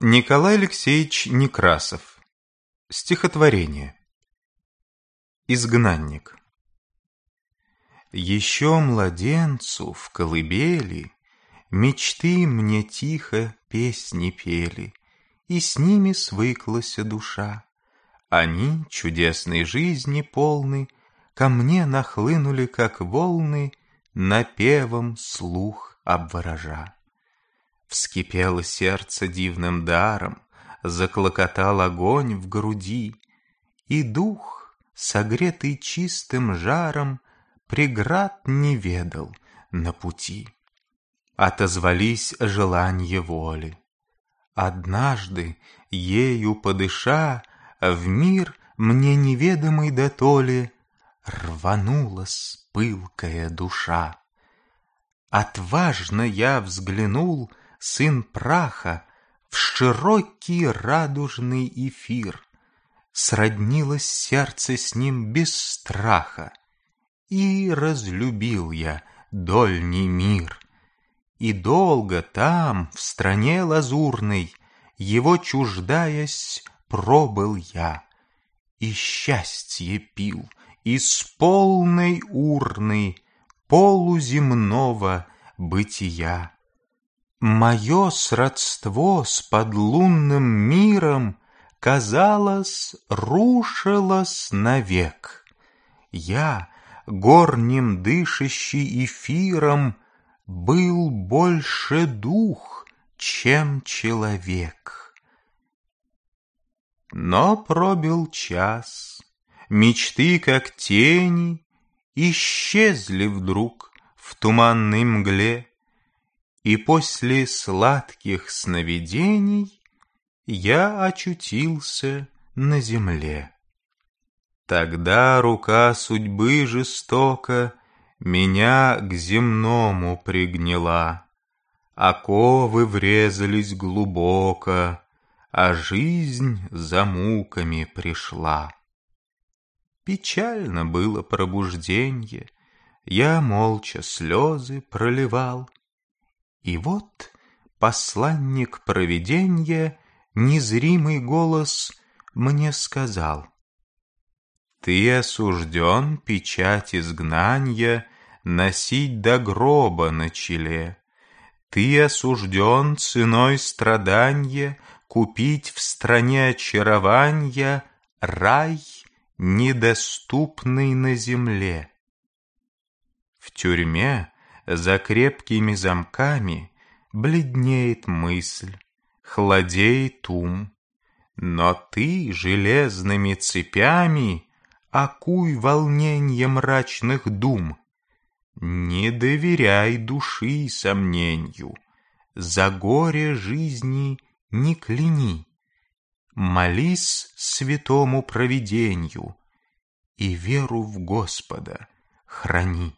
Николай Алексеевич Некрасов. Стихотворение. Изгнанник. Еще младенцу в колыбели Мечты мне тихо песни пели, И с ними свыклась душа. Они, чудесной жизни полны, Ко мне нахлынули, как волны, Напевом слух обворожа. Вскипело сердце дивным даром, Заклокотал огонь в груди, И дух, согретый чистым жаром, Преград не ведал на пути. Отозвались желанье воли. Однажды, ею подыша, В мир мне неведомый дотоле Рванулась пылкая душа. Отважно я взглянул сын праха, В широкий радужный эфир. Сроднилось сердце с ним без страха, И разлюбил я дольний мир. И долго там, в стране лазурной, Его чуждаясь, пробыл я. И счастье пил из полной урны Полуземного бытия. Мое сродство с подлунным миром, Казалось, рушилось навек. Я, горним дышащий эфиром, Был больше дух, чем человек. Но пробил час, мечты, как тени, Исчезли вдруг в туманной мгле, и после сладких сновидений Я очутился на земле. Тогда рука судьбы жестоко Меня к земному пригнела. Оковы врезались глубоко, А жизнь за муками пришла. Печально было пробужденье, Я молча слезы проливал, и вот посланник провиденья, Незримый голос мне сказал. Ты осужден печать изгнанья Носить до гроба на челе. Ты осужден ценой страданья Купить в стране очарования Рай, недоступный на земле. В тюрьме за крепкими замками Бледнеет мысль, холодеет ум. Но ты железными цепями Окуй волненье мрачных дум. Не доверяй души сомненью, За горе жизни не кляни. Молись святому провиденью И веру в Господа храни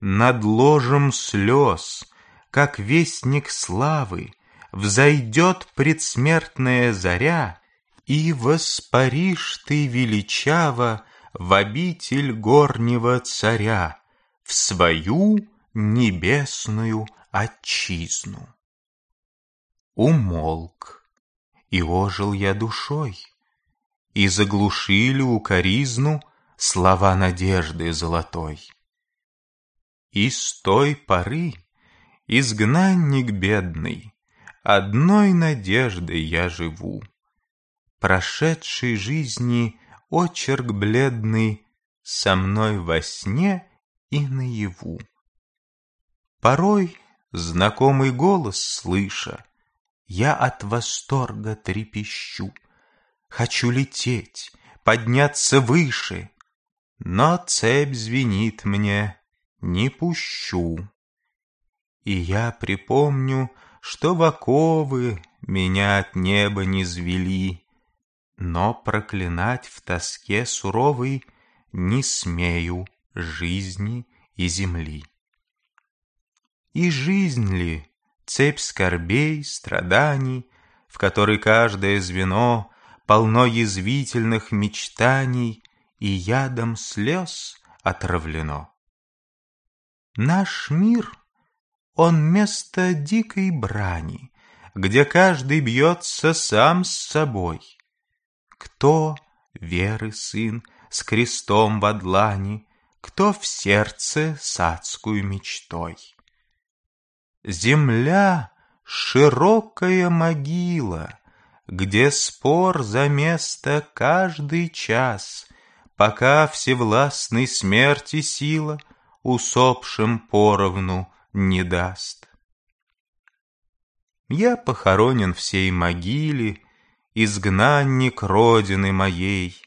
над ложем слез, как вестник славы, Взойдет предсмертная заря, И воспаришь ты величаво В обитель горнего царя, В свою небесную отчизну. Умолк, и ожил я душой, И заглушили укоризну Слова надежды золотой. И с той поры, изгнанник бедный, Одной надеждой я живу. Прошедшей жизни очерк бледный Со мной во сне и наяву. Порой, знакомый голос слыша, Я от восторга трепещу. Хочу лететь, подняться выше, Но цепь звенит мне не пущу. И я припомню, что в оковы меня от неба не звели, но проклинать в тоске суровой не смею жизни и земли. И жизнь ли, цепь скорбей, страданий, в которой каждое звено полно язвительных мечтаний и ядом слез отравлено? Наш мир, он место дикой брани, где каждый бьется сам с собой. Кто веры сын с крестом в одлани, кто в сердце с адскую мечтой. Земля — широкая могила, где спор за место каждый час, пока всевластной смерти сила усопшим поровну не даст. Я похоронен в сей могиле, изгнанник родины моей.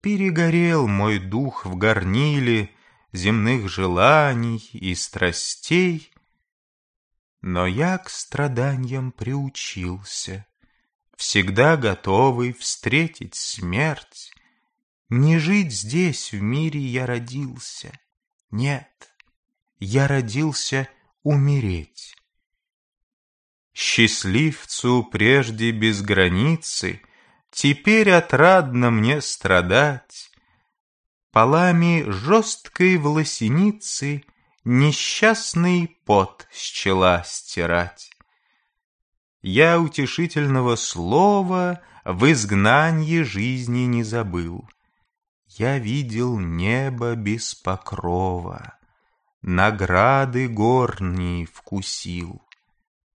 Перегорел мой дух в горниле земных желаний и страстей, но я к страданиям приучился, всегда готовый встретить смерть. Не жить здесь, в мире я родился. Нет, я родился умереть. Счастливцу прежде без границы, Теперь отрадно мне страдать. Полами жесткой волосеницы Несчастный пот с чела стирать. Я утешительного слова В изгнанье жизни не забыл. Я видел небо без покрова, Награды горние вкусил.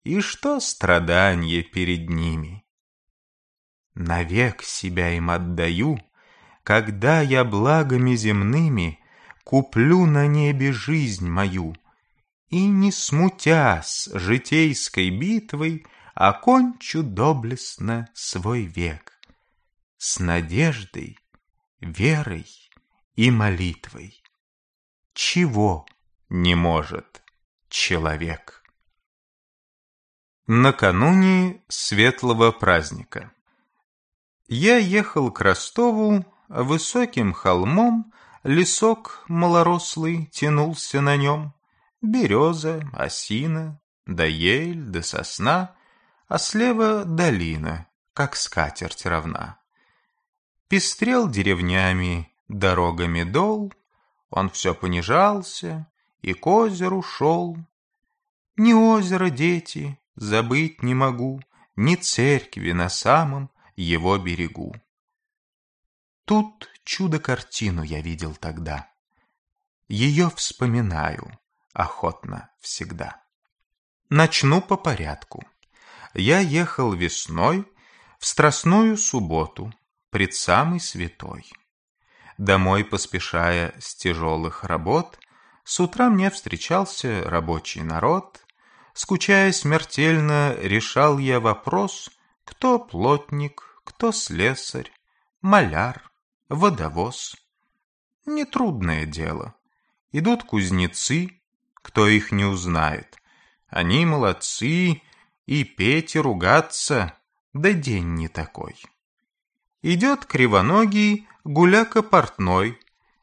И что страдание перед ними? Навек себя им отдаю, Когда я благами земными Куплю на небе жизнь мою, И, не смутясь житейской битвой, Окончу доблестно свой век С надеждой, верой и молитвой. Чего не может человек? Накануне светлого праздника Я ехал к Ростову, высоким холмом Лесок малорослый тянулся на нем, Береза, осина, да ель, да сосна, А слева долина, как скатерть равна. Пестрел деревнями, дорогами дол, Он все понижался и к озеру шел. Ни озеро, дети, Забыть не могу ни церкви на самом его берегу. Тут чудо-картину я видел тогда. Ее вспоминаю охотно всегда. Начну по порядку. Я ехал весной в страстную субботу, пред самый святой. Домой поспешая с тяжелых работ, с утра мне встречался рабочий народ, Скучая смертельно, решал я вопрос, кто плотник, кто слесарь, маляр, водовоз. Нетрудное дело. Идут кузнецы, кто их не узнает. Они молодцы, и петь и ругаться, да день не такой. Идет кривоногий гуляка портной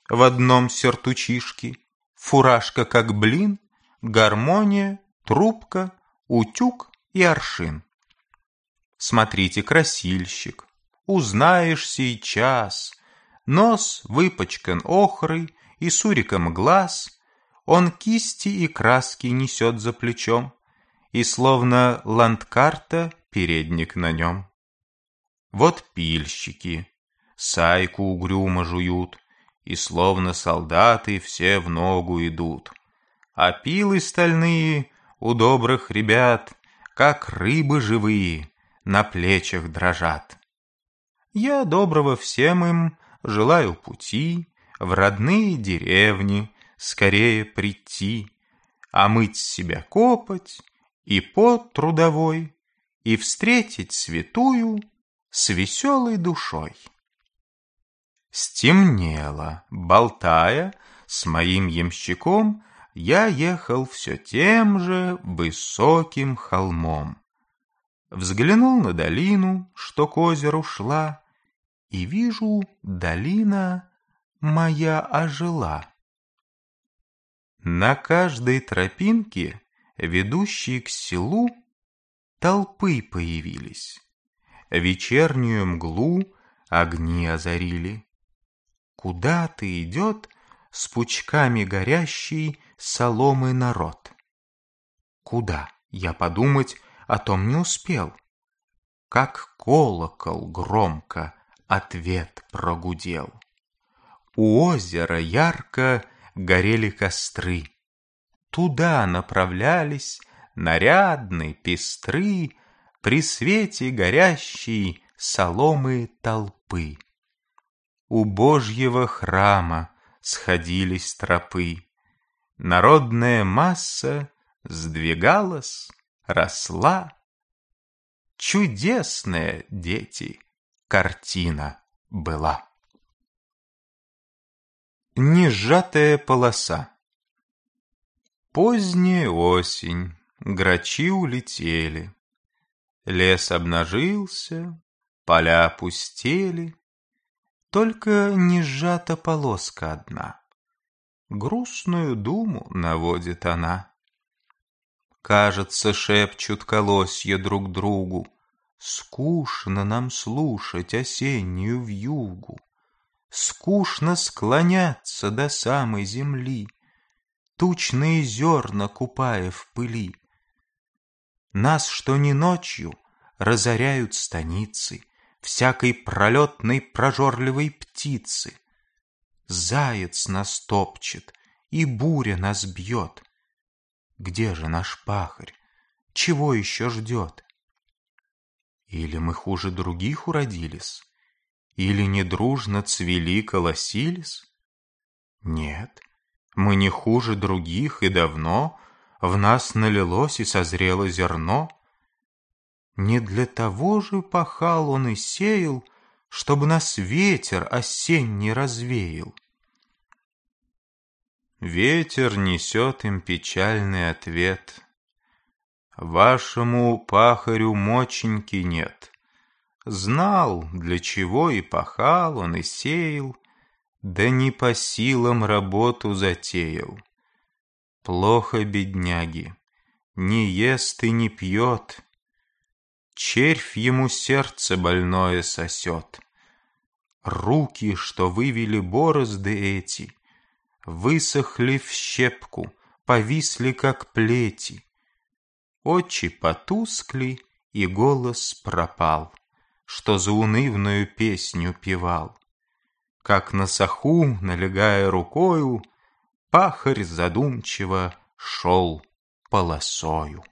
в одном сертучишке, фуражка как блин, гармония трубка, утюг и аршин. Смотрите, красильщик, узнаешь сейчас. Нос выпачкан охрой и суриком глаз, Он кисти и краски несет за плечом, И словно ландкарта передник на нем. Вот пильщики, сайку угрюмо жуют, И словно солдаты все в ногу идут. А пилы стальные у добрых ребят, как рыбы живые, на плечах дрожат. Я доброго всем им желаю пути в родные деревни скорее прийти, а мыть себя копоть и пот трудовой, и встретить святую с веселой душой. Стемнело, болтая с моим ямщиком, я ехал все тем же высоким холмом. Взглянул на долину, что к озеру шла, и вижу, долина моя ожила. На каждой тропинке, ведущей к селу, толпы появились. Вечернюю мглу огни озарили. Куда-то идет с пучками горящий соломы народ. Куда, я подумать, о том не успел. Как колокол громко ответ прогудел. У озера ярко горели костры. Туда направлялись нарядные, пестры, При свете горящей соломы толпы. У Божьего храма сходились тропы. Народная масса сдвигалась, росла. Чудесная, дети, картина была. Несжатая полоса Поздняя осень, грачи улетели, Лес обнажился, поля пустели, Только не сжата полоска одна. Грустную думу наводит она. Кажется, шепчут колосья друг другу, Скучно нам слушать осеннюю вьюгу. Скучно склоняться до самой земли, Тучные зерна купая в пыли. Нас, что не ночью, разоряют станицы Всякой пролетной прожорливой птицы. Заяц нас топчет, и буря нас бьет. Где же наш пахарь? Чего еще ждет? Или мы хуже других уродились? Или недружно цвели колосились? Нет, мы не хуже других, и давно В нас налилось и созрело зерно. Не для того же пахал он и сеял, Чтобы нас ветер осенний развеял. Ветер несет им печальный ответ. Вашему пахарю моченьки нет. Знал, для чего и пахал он, и сеял, Да не по силам работу затеял. Плохо бедняги, не ест и не пьет, Червь ему сердце больное сосет. Руки, что вывели борозды эти, Высохли в щепку, повисли, как плети. Очи потускли, и голос пропал, Что заунывную песню певал. Как на саху, налегая рукою, Пахарь задумчиво шел полосою.